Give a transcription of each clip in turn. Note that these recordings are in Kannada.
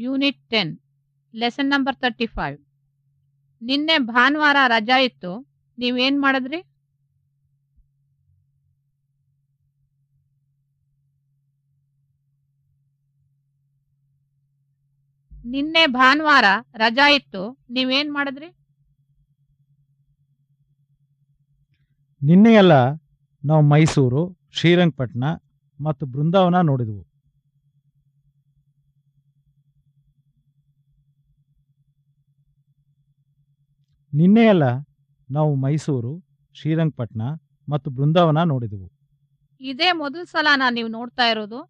Unit ten lesson number thirty five ನಿನ್ನೆ ಭಾನುವಾರ ರಜಾ ಇತ್ತು. ನೀವೇನ್ ಮಾಡಿದ್ರಿ? ನಿನ್ನೆ ಭಾನುವಾರ ರಜಾ ಇತ್ತು. ನೀವೇನ್ ಮಾಡಿದ್ರಿ? ನಿನ್ನೆಯೆಲ್ಲ ನಾವು ಮೈಸೂರು ಶ್ರೀರಂಗಪಟ್ಟಣ ಮತ್ತು ಬೃಂದಾವನ ನೋಡಿದೆವು. ನಿನ್ನೆಯೆಲ್ಲ ನಾವು ಮೈಸೂರು ಶ್ರೀರಂಗಪಟ್ಟಣ ಮತ್ತು ಬೃಂದಾವನ ನೋಡಿದೆವು. ಇದೇ ಮೊದಲ ಸಲನಾ ನೀವು ನೋಡ್ತಾ ಇರೋದು.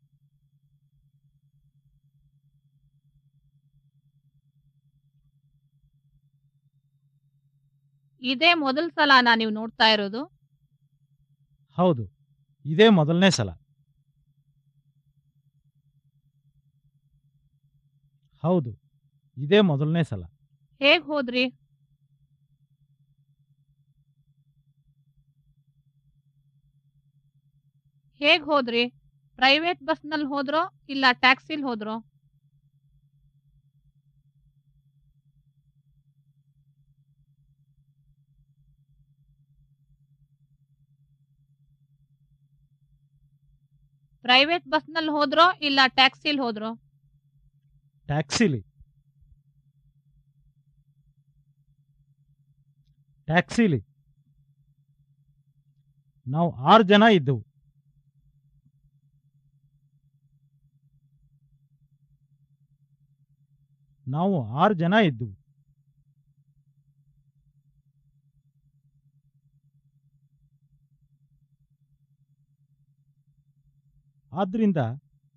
ಇದೇ ಮೊದಲ ಸಲನಾ ನೀವು ನೋಡ್ತಾ ಇರೋದು. ಹೌದು ಇದೇ ಮೊದಲನೇ ಸಲ. ಹೌದು ಇದೇ ಮೊದಲನೇ ಸಲ. ಹೇಗ್ ಹೋದ್ರಿ? ಹೇಗ್ ಹೋದ್ರಿ? ಪ್ರೈವೇಟ್ ಬಸ್ನಲ್ಲಿ ಹೋದ್ರೋ ಇಲ್ಲ ಟ್ಯಾಕ್ಸಿಲಿ ಹೋದ್ರೋ? ಪ್ರೈವೇಟ್ ಬಸ್ನಲ್ಲಿ ಹೋದ್ರೋ ಇಲ್ಲ ಟ್ಯಾಕ್ಸಿಲಿ ಹೋದ್ರೋ? ಟ್ಯಾಕ್ಸಿಲಿ ಟ್ಯಾಕ್ಸಿಲಿ ನಾವು ಆರು ಜನ ಇದ್ದೆವು. ನಾವು ಆರು ಜನ ಇದ್ದೆವು ಆದ್ರಿಂದ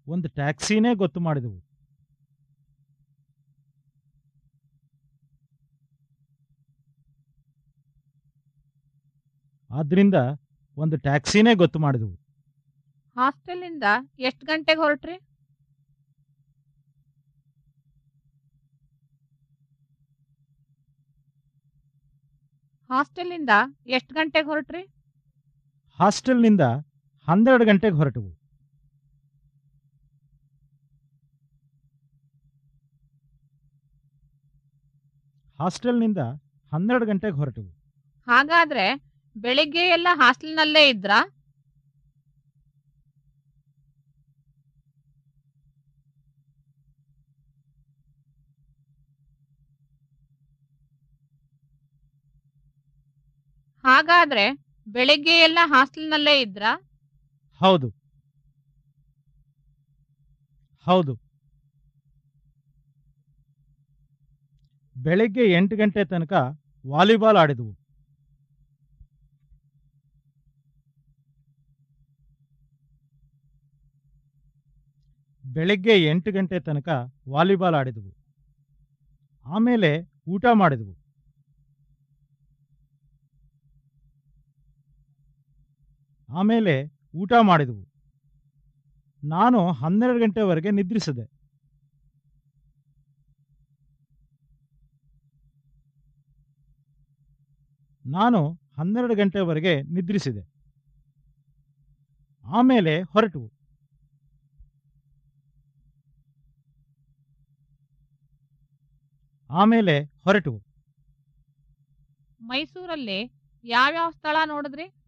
ಒಂದು ಟ್ಯಾಕ್ಸಿನೇ ಗೊತ್ತು ಮಾಡಿದೆವು. ಆದ್ರಿಂದ ಒಂದು ಟ್ಯಾಕ್ಸಿನೇ ಗೊತ್ತು ಮಾಡಿದೆವು. ಹಾಸ್ಟೆಲಿಂದ ಎಷ್ಟು ಗಂಟೆಗೆ ಹೊರಟ್ರಿ? ಹಾಸ್ಟೆಲಿಂದ ಎಷ್ಟು ಗಂಟೆಗೆ ಹೊರಟ್ರಿ? ಹಾಸ್ಟೆಲ್ನಿಂದ ಹನ್ನೆರಡು ಗಂಟೆಗೆ ಹೊರಟೆವು. ಹಾಸ್ಟೆಲ್ನಿಂದ ಹನ್ನೆರಡು ಗಂಟೆಗೆ ಹೊರಟೆವು. ಹಾಗಾದ್ರೆ ಬೆಳಿಗ್ಗೆ ಎಲ್ಲ ಹಾಸ್ಟೆಲ್ನಲ್ಲೇ ಇದ್ರಾ? ಹಾಗಾದ್ರೆ ಬೆಳಿಗ್ಗೆ ಎಲ್ಲ ಹಾಸ್ಟೆಲ್ನಲ್ಲೇ ಇದ್ರಾ? ಹೌದು. ಹೌದು. ಬೆಳಿಗ್ಗೆ ಎಂಟು ಗಂಟೆ ತನಕ ವಾಲಿಬಾಲ್ ಆಡಿದವು. ಬೆಳಿಗ್ಗೆ ಎಂಟು ಗಂಟೆ ತನಕ ವಾಲಿಬಾಲ್ ಆಡಿದವು. ಆಮೇಲೆ ಊಟ ಮಾಡಿದವು. ಆಮೇಲೆ ಊಟ ಮಾಡಿದವು. ನಾನು ಹನ್ನೆರಡು ಗಂಟೆವರೆಗೆ ನಿದ್ರಿಸಿದೆ. ನಾನು ಹನ್ನೆರಡು ಗಂಟೆವರೆಗೆ ನಿದ್ರಿಸಿದೆ. ಆಮೇಲೆ ಹೊರಟವು ಆಮೇಲೆ ಹೊರಟವು ಮೈಸೂರಲ್ಲಿ ಯಾವ್ಯಾವ ಸ್ಥಳ ನೋಡಿದ್ರಿ?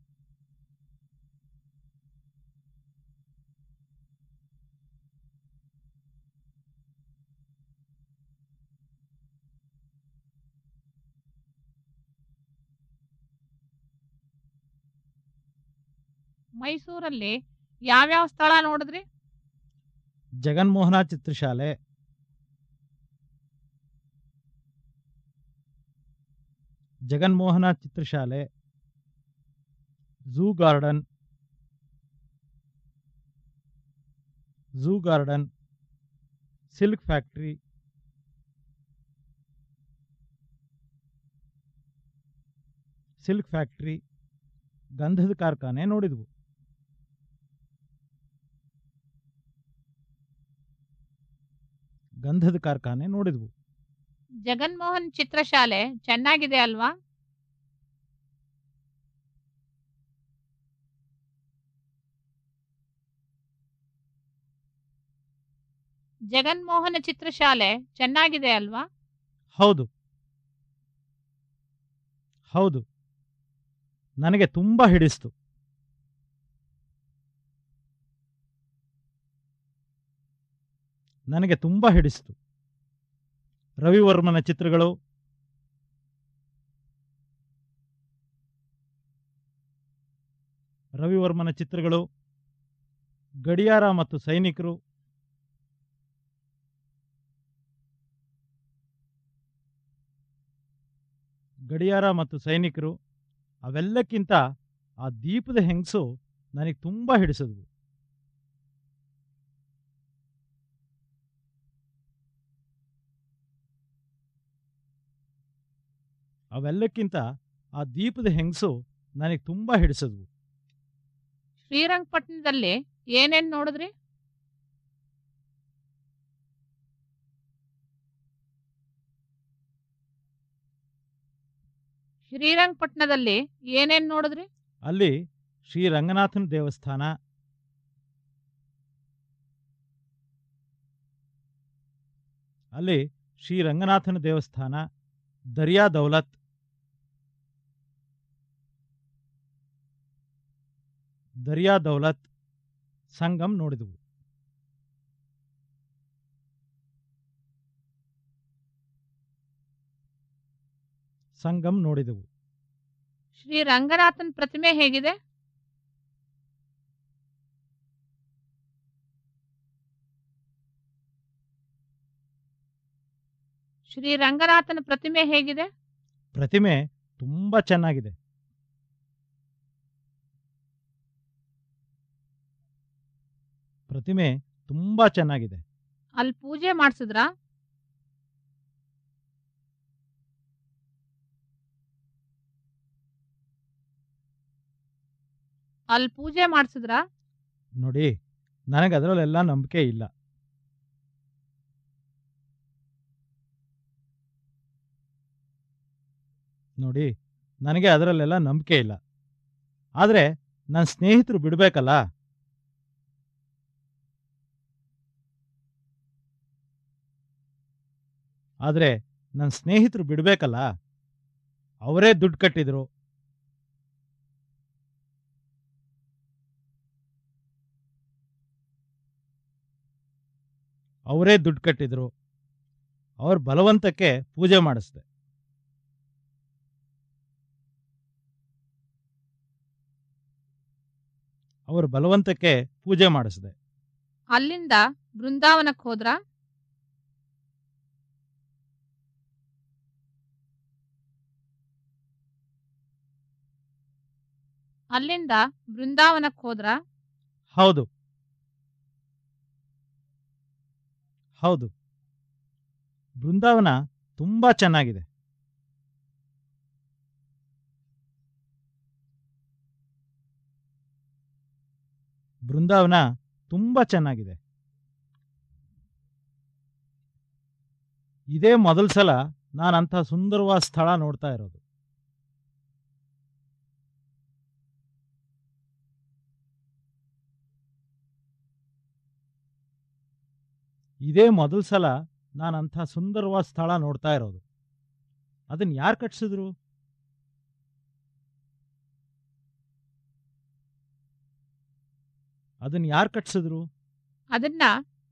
ಮೈಸೂರಲ್ಲಿ ಯಾವ್ಯಾವ ಸ್ಥಳ ನೋಡಿದ್ರಿ? Jaganmohana Chitrashale. Jaganmohana Chitrashale. Zoo garden. Zoo garden. Silk factory. Silk factory. ಗಂಧದ ಕಾರ್ಖಾನೆ ನೋಡಿದ್ವು. ಗಂಧದ ಕಾರ್ಖಾನೆ ನೋಡಿದ್ವು. ಜಗನ್ಮೋಹನ್ ಚಿತ್ರಶಾಲೆ ಚೆನ್ನಾಗಿದೆ ಅಲ್ವಾ? ಜಗನ್ಮೋಹನ ಚಿತ್ರಶಾಲೆ ಚೆನ್ನಾಗಿದೆ ಅಲ್ವಾ? ಹೌದು. ಹೌದು. ನನಗೆ ತುಂಬಾ ಹಿಡಿಸ್ತು. ನನಗೆ ತುಂಬ ಹಿಡಿಸಿತು. ರವಿವರ್ಮನ ಚಿತ್ರಗಳು ರವಿವರ್ಮನ ಚಿತ್ರಗಳು, ಗಡಿಯಾರ ಮತ್ತು ಸೈನಿಕರು, ಗಡಿಯಾರ ಮತ್ತು ಸೈನಿಕರು, ಅವೆಲ್ಲಕ್ಕಿಂತ ಆ ದೀಪದ ಹೆಂಗಸು ನನಗೆ ತುಂಬ ಹಿಡಿಸಿದ್ವು. ಅವೆಲ್ಲಕ್ಕಿಂತ ಆ ದೀಪದ ಹೆಂಗಸು ನನಗೆ ತುಂಬಾ ಹಿಡಿಸಿದ್ವು. ಶ್ರೀರಂಗಪಟ್ಟಣದಲ್ಲಿ ಏನೇನ್ ನೋಡಿದ್ರಿ? ಶ್ರೀರಂಗಪಟ್ಟಣದಲ್ಲಿ ಏನೇನ್ ನೋಡಿದ್ರಿ? ಅಲ್ಲಿ ಶ್ರೀ ರಂಗನಾಥನ ದೇವಸ್ಥಾನ. ಅಲ್ಲಿ ಶ್ರೀ ರಂಗನಾಥನ ದೇವಸ್ಥಾನ ದರ್ಯಾ ದೌಲತ್. ದರ್ಯಾ ದೌಲತ್ ಸಂಗಮ್ ನೋಡಿದವು. ಸಂಗಮ್ ನೋಡಿದೆವು. ಶ್ರೀ ರಂಗನಾಥನ್ ಪ್ರತಿಮೆ ಹೇಗಿದೆ? ಶ್ರೀ ರಂಗನಾಥನ ಪ್ರತಿಮೆ ಹೇಗಿದೆ? ಪ್ರತಿಮೆ ತುಂಬಾ ಚೆನ್ನಾಗಿದೆ. ಪ್ರತಿಮೆ ತುಂಬಾ ಚೆನ್ನಾಗಿದೆ. ಅಲ್ಲಿ ಪೂಜೆ ಮಾಡಿಸಿದ್ರಾ? ಅಲ್ಲಿ ಪೂಜೆ ಮಾಡಿಸಿದ್ರಾ? ನೋಡಿ ನನಗೆ ಅದರಲ್ಲೆಲ್ಲ ನಂಬಿಕೆ ಇಲ್ಲ. ನೋಡಿ ನನಗೆ ಅದರಲ್ಲೆಲ್ಲ ನಂಬಿಕೆ ಇಲ್ಲ. ಆದರೆ ನನ್ನ ಸ್ನೇಹಿತರು ಬಿಡಬೇಕಲ್ಲ? ಆದರೆ ನನ್ನ ಸ್ನೇಹಿತರು ಬಿಡಬೇಕಲ್ಲ, ಅವರೇ ದುಡ್ಡು ಕಟ್ಟಿದ್ರು. ಅವರೇ ದುಡ್ಡು ಕಟ್ಟಿದ್ರು. ಅವ್ರ ಬಲವಂತಕ್ಕೆ ಪೂಜೆ ಮಾಡಿಸ್ದೆ. ಅವ್ರ ಬಲವಂತಕ್ಕೆ ಪೂಜೆ ಮಾಡಿಸ್ದೆ. ಅಲ್ಲಿಂದ ಬೃಂದಾವನಕ್ಕೆ ಹೋದ್ರಾ? ಅಲ್ಲಿಂದ ಬೃಂದಾವನಕ್ಕೆ ಹೋದ್ರ? ಹೌದು. ಹೌದು. ಬೃಂದಾವನ ತುಂಬಾ ಚೆನ್ನಾಗಿದೆ. ಬೃಂದಾವನ ತುಂಬಾ ಚೆನ್ನಾಗಿದೆ. ಇದೇ ಮೊದಲ ಸಲ ನಾನಂಥ ಸುಂದರವಾದ ಸ್ಥಳ ನೋಡ್ತಾ ಇರೋದು. ಇದೇ ಮೊದಲ ಸಲ ನಾನಂಥ ಸುಂದರವಾದ ಸ್ಥಳ ನೋಡ್ತಾ ಇರೋದು. ಅದನ್ನು ಯಾರು ಕಟ್ಸಿದ್ರು? ಅದನ್ನು ಯಾರು ಕಟ್ಸಿದ್ರು? ಅದನ್ನ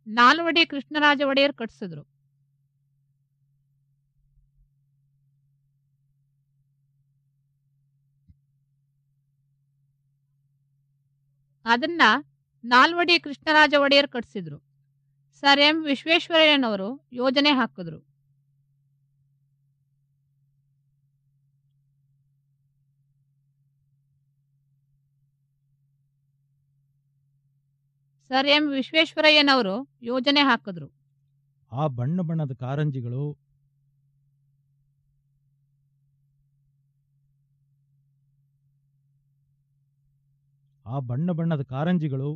ನಾಲ್ವಡಿ ಕೃಷ್ಣರಾಜ ಒಡೆಯರ್ ಕಟ್ಸಿದ್ರು. ಅದನ್ನ ನಾಲ್ವಡಿ ಕೃಷ್ಣರಾಜ ಒಡೆಯರ್ ಕಟ್ಸಿದ್ರು. Sir M. ವಿಶ್ವೇಶ್ವರಯ್ಯನವರು ಯೋಜನೆ ಹಾಕಿದ್ರು. Sir M. ವಿಶ್ವೇಶ್ವರಯ್ಯನವರು ಯೋಜನೆ ಹಾಕಿದ್ರು. ಆ ಬಣ್ಣ ಬಣ್ಣದ ಕಾರಂಜಿಗಳು ಆ ಬಣ್ಣ ಬಣ್ಣದ ಕಾರಂಜಿಗಳು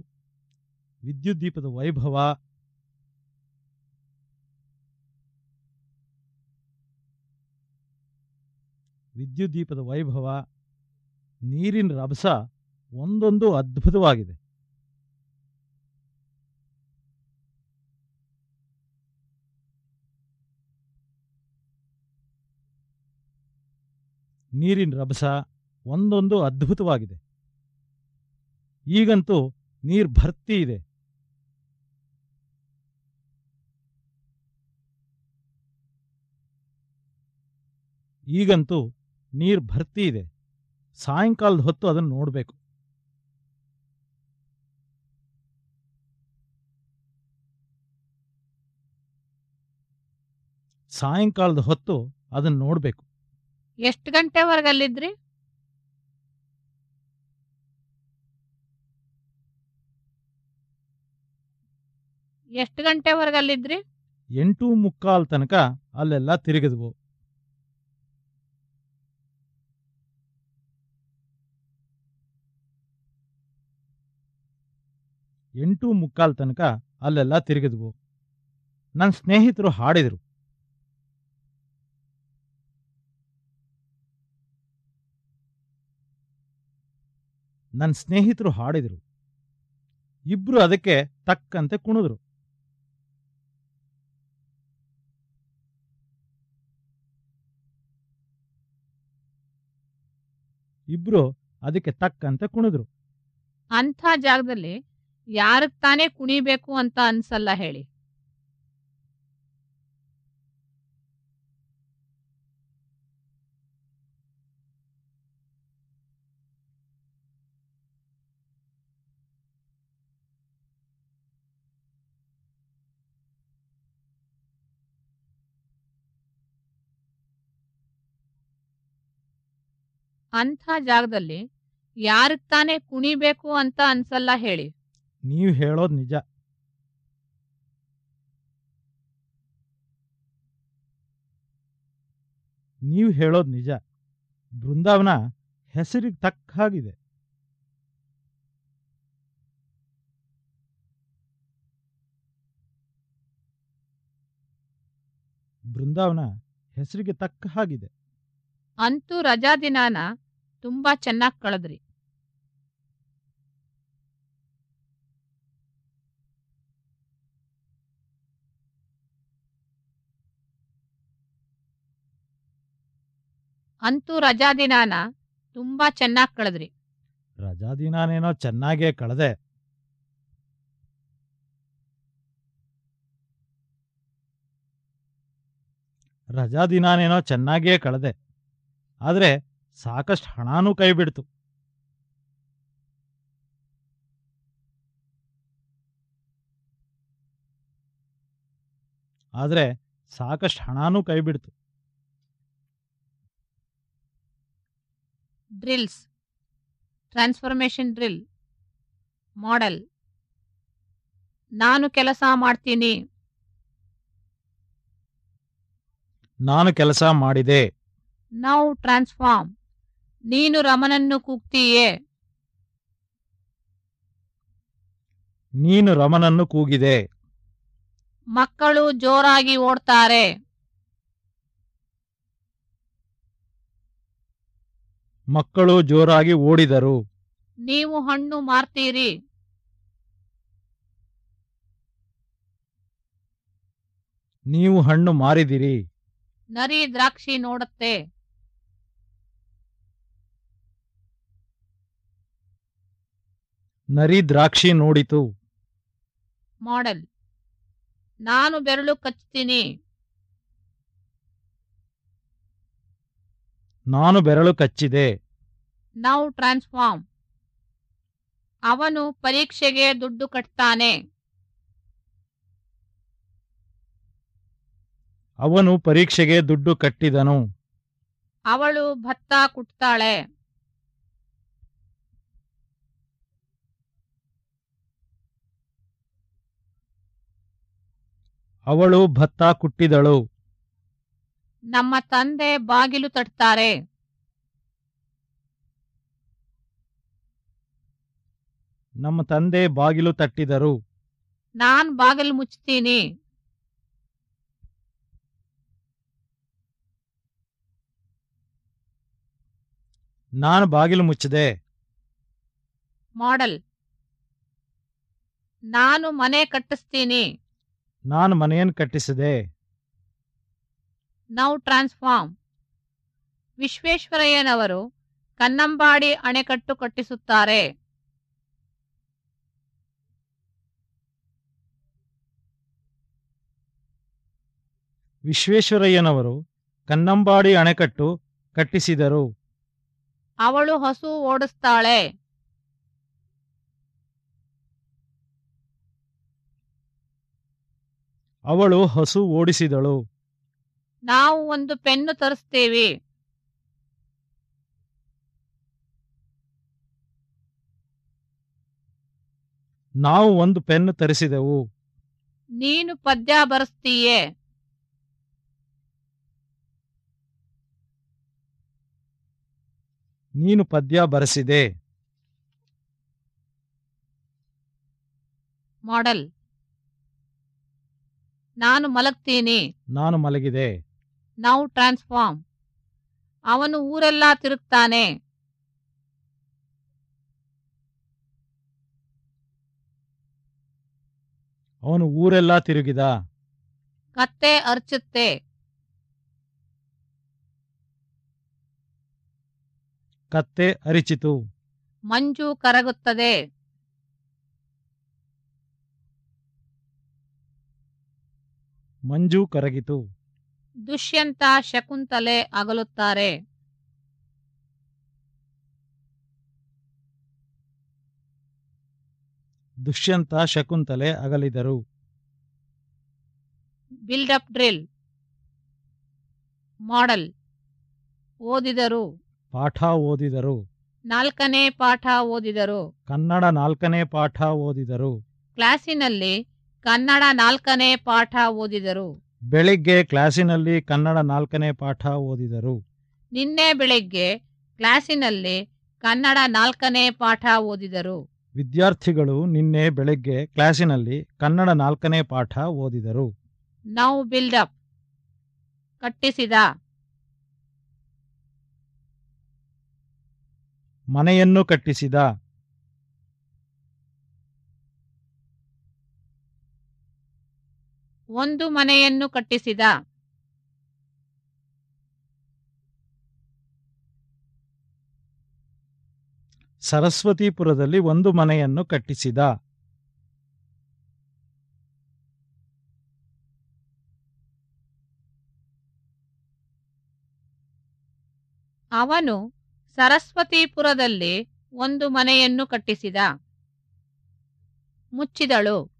ವಿದ್ಯುತ್ ದೀಪದ ವೈಭವ ವಿದ್ಯುದ್ದೀಪದ ವೈಭವ, ನೀರಿನ ರಭಸ ಒಂದೊಂದು ಅದ್ಭುತವಾಗಿದೆ. ನೀರಿನ ರಭಸ ಒಂದೊಂದು ಅದ್ಭುತವಾಗಿದೆ. ಈಗಂತೂ ನೀರು ಭರ್ತಿ ಇದೆ. ಈಗಂತೂ ನೀರು ಭರ್ತಿ ಇದೆ. ಸಾಯಂಕಾಲದ ಹೊತ್ತು ಅದನ್ನು ನೋಡಬೇಕು. ಸಾಯಂಕಾಲದ ಹೊತ್ತು ಅದನ್ನು ನೋಡಬೇಕು. ಎಷ್ಟು ಗಂಟೆವರೆಗೆ ಅಲ್ಲಿದ್ರಿ ಎಷ್ಟು ಗಂಟೆವರೆಗೆ ಅಲ್ಲಿದ್ರಿ ಎಂಟು ಮುಕ್ಕಾಲ್ ತನಕ ಅಲ್ಲೆಲ್ಲ ತಿರುಗಿದ್ವು. ಎಂಟು ಮುಕ್ಕಾಲ್ ತನಕ ಅಲ್ಲೆಲ್ಲ ತಿರುಗಿದ್ವು. ನನ್ನ ಸ್ನೇಹಿತರು ಹಾಡಿದರು. ನನ್ನ ಸ್ನೇಹಿತರು ಹಾಡಿದರು. ಇಬ್ರು ಅದಕ್ಕೆ ತಕ್ಕಂತೆ ಕುಣಿದ್ರು. ಇಬ್ರು ಅದಕ್ಕೆ ತಕ್ಕಂತೆ ಕುಣಿದ್ರು. ಅಂಥ ಜಾಗದಲ್ಲಿ ಯಾರಿಗೆ ತಾನೇ ಕುಣಿಬೇಕು ಅಂತ ಅನ್ಸಲ್ಲ ಹೇಳಿ. ಅಂಥ ಜಾಗದಲ್ಲಿ ಯಾರಿಗೆ ತಾನೇ ಕುಣಿಬೇಕು ಅಂತ ಅನ್ಸಲ್ಲ ಹೇಳಿ. ನೀವು ಹೇಳೋದು ನಿಜ. ನೀವು ಹೇಳೋದು ನಿಜ. ಬೃಂದಾವನ ಹೆಸರಿಗೆ ತಕ್ಕ ಹಾಗಿದೆ. ಬೃಂದಾವನ ಹೆಸರಿಗೆ ತಕ್ಕ ಹಾಗಿದೆ. ಅಂತೂ ರಜಾ ದಿನಾನ ತುಂಬಾ ಚೆನ್ನಾಗಿ ಕಳೆದ್ರಿ. ಅಂತೂ ರಜಾ ದಿನಾನ ತುಂಬಾ ಚೆನ್ನಾಗಿ ಕಳೆದ್ರಿ. ರಜಾ ದಿನಾನೇನೋ ಚೆನ್ನಾಗೇ ಕಳೆದೆ. ರಜಾ ದಿನಾನೇನೋ ಚೆನ್ನಾಗೇ ಕಳೆದೆ. ಆದರೆ ಸಾಕಷ್ಟು ಹಣನೂ ಕೈ ಬಿಡ್ತು. ಆದರೆ ಸಾಕಷ್ಟು ಹಣನೂ ಕೈ ಬಿಡ್ತು ಡ್ರಿಲ್ಸ್ ಟ್ರಾನ್ಸ್ಫಾರ್ಮೇಶನ್ ಡ್ರಿಲ್ ಮಾಡೆಲ್ ನಾನು ಕೆಲಸ ಮಾಡ್ತೀನಿ. ನಾನು ಕೆಲಸ ಮಾಡಿದೆ. ನೌ ಟ್ರಾನ್ಸ್ಫಾರ್ಮ್ ನೀನು ರಮನನ್ನು ಕೂಗ್ತೀಯೇ? ನೀನು ರಮನನ್ನು ಕೂಗಿದೆ. ಮಕ್ಕಳು ಜೋರಾಗಿ ಓಡ್ತಾರೆ. ಮಕ್ಕಳು ಜೋರಾಗಿ ಓಡಿದರು. ನೀವು ಹಣ್ಣು ಮಾರ್ತೀರಿ. ನೀವು ಹಣ್ಣು ಮಾರಿದಿರಿ. ನರಿ ದ್ರಾಕ್ಷಿ ನೋಡುತ್ತೆ. ನರಿ ದ್ರಾಕ್ಷಿ ನೋಡಿತು. ಮಾಡೆಲ್. ನಾನು ಬೆರಳು ಕಚ್ತೀನಿ. ನಾನು ಬೆರಳು ಕಚ್ಚಿದೆ. ನೌ ಟ್ರಾನ್ಸ್ಫಾರ್ಮ್ ಅವನು ಪರೀಕ್ಷೆಗೆ ದುಡ್ಡು ಕಟ್ತಾನೆ. ಅವನು ಪರೀಕ್ಷೆಗೆ ದುಡ್ಡು ಕಟ್ಟಿದನು. ಅವಳು ಭತ್ತ ಕುಟ್ತಾಳೆ. ಅವಳು ಭತ್ತ ಕುಟ್ಟಿದಳು. ನಮ್ಮ ತಂದೆ ಬಾಗಿಲು ತಟ್ತಾರೆ. ನಮ್ಮ ತಂದೆ ಬಾಗಿಲು ತಟ್ಟಿದರು. ನಾನ್ ಬಾಗಿಲು ಮುಚ್ಚುತ್ತೀನಿ. ನಾನು ಬಾಗಿಲು ಮುಚ್ಚಿದೆ. ಮಾಡಲ್. ನಾನು ಮನೆ ಕಟ್ಟಿಸ್ತೀನಿ. ನಾನು ಮನೆಯನ್ನು ಕಟ್ಟಿಸಿದೆ. ನೌ ಟ್ರಾನ್ಸ್ಫಾರ್ಮ್ ವಿಶ್ವೇಶ್ವರಯ್ಯನವರು ಕನ್ನಂಬಾಡಿ ಅಣೆಕಟ್ಟು ಕಟ್ಟಿಸುತ್ತಾರೆ. ವಿಶ್ವೇಶ್ವರಯ್ಯನವರು ಕನ್ನಂಬಾಡಿ ಅಣೆಕಟ್ಟು ಕಟ್ಟಿಸಿದರು. ಅವಳು ಹಸು ಓಡಿಸ್ತಾಳೆ. ಅವಳು ಹಸು ಓಡಿಸಿದಳು. ನಾವು ಒಂದು ಪೆನ್ನು ತರಿಸ್ತೇವೆ. ನಾವು ಒಂದು ಪೆನ್ನು ತರಿಸಿದೆವು. ನೀನು ಪದ್ಯ ಬರೆಸ್ತೀಯೇ. ನೀನು ಪದ್ಯ ಬರೆಸಿದೆ. ಮಾಡಲ್. ನಾನು ಮಲಗ್ತೀನಿ. ನಾನು ಮಲಗಿದೆ. ನಾವು ಟ್ರಾನ್ಸ್ಫಾರ್ಮ್ ಅವನು ಊರೆಲ್ಲ ತಿರುಗ್ತಾನೆ. ಅವನು ಊರೆಲ್ಲ ತಿರುಗಿದ. ಕತ್ತೆ ಅರ್ಚುತ್ತೆ. ಕತ್ತೆ ಅರಿಚಿತು. ಮಂಜು ಕರಗುತ್ತದೆ. ಮಂಜು ಕರಗಿತು. ದುಷ್ಯಂತ ಶಕುಂತಲೆ ಅಗಲುತ್ತಾರೆ. Dushyanta Shakuntala ಅಗಲಿದರು. Buildup drill. Model. ಓದಿದರು. ಪಾಠ ಓದಿದರು. ನಾಲ್ಕನೇ ಪಾಠ ಓದಿದರು. ಕನ್ನಡ ನಾಲ್ಕನೇ ಪಾಠ ಓದಿದರು. ಕ್ಲಾಸಿನಲ್ಲಿ ಕನ್ನಡ ನಾಲ್ಕನೇ ಪಾಠ ಓದಿದರು. ಬೆಳಿಗ್ಗೆ ಕ್ಲಾಸಿನಲ್ಲಿ ಕನ್ನಡ ನಾಲ್ಕನೇ ಪಾಠ ಓದಿದರು. ನಿನ್ನೆ ಬೆಳಿಗ್ಗೆ ಕ್ಲಾಸಿನಲ್ಲಿ ಕನ್ನಡ ನಾಲ್ಕನೇ ಪಾಠ ಓದಿದರು. ವಿದ್ಯಾರ್ಥಿಗಳು ನಿನ್ನೆ ಬೆಳಗ್ಗೆ ಕ್ಲಾಸಿನಲ್ಲಿ ಕನ್ನಡ ನಾಲ್ಕನೇ ಪಾಠ ಓದಿದರು. ನೌ ಬಿಲ್ಡಪ್ ಕಟ್ಟಿಸಿದ. ಮನೆಯನ್ನು ಕಟ್ಟಿಸಿದ. ಒಂದು ಮನೆಯನ್ನು ಕಟ್ಟಿಸಿದ. ಸರಸ್ವತಿಪುರದಲ್ಲಿ ಒಂದು ಮನೆಯನ್ನು ಕಟ್ಟಿಸಿದ. ಅವನು ಸರಸ್ವತಿಪುರದಲ್ಲಿ ಒಂದು ಮನೆಯನ್ನು ಕಟ್ಟಿಸಿದ. ಮುಚ್ಚಿದಳು.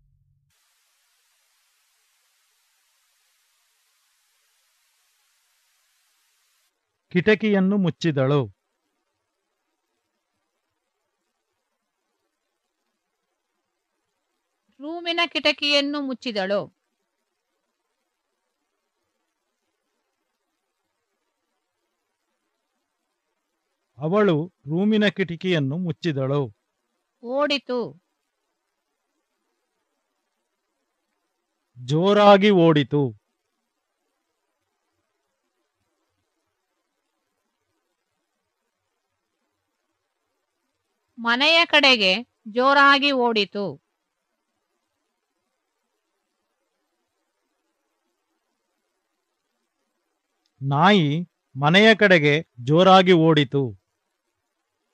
ಕಿಟಕಿಯನ್ನು ಮುಚ್ಚಿದಳು. ರೂಮಿನ ಕಿಟಕಿಯನ್ನು ಮುಚ್ಚಿದಳು. ಅವಳು ರೂಮಿನ ಕಿಟಕಿಯನ್ನು ಮುಚ್ಚಿದಳು. ಓಡಿತು. ಜೋರಾಗಿ ಓಡಿತು. ಮನೆಯ ಕಡೆಗೆ ಜೋರಾಗಿ ಓಡಿತು. ನಾಯಿ ಮನೆಯ ಕಡೆಗೆ ಜೋರಾಗಿ ಓಡಿತು.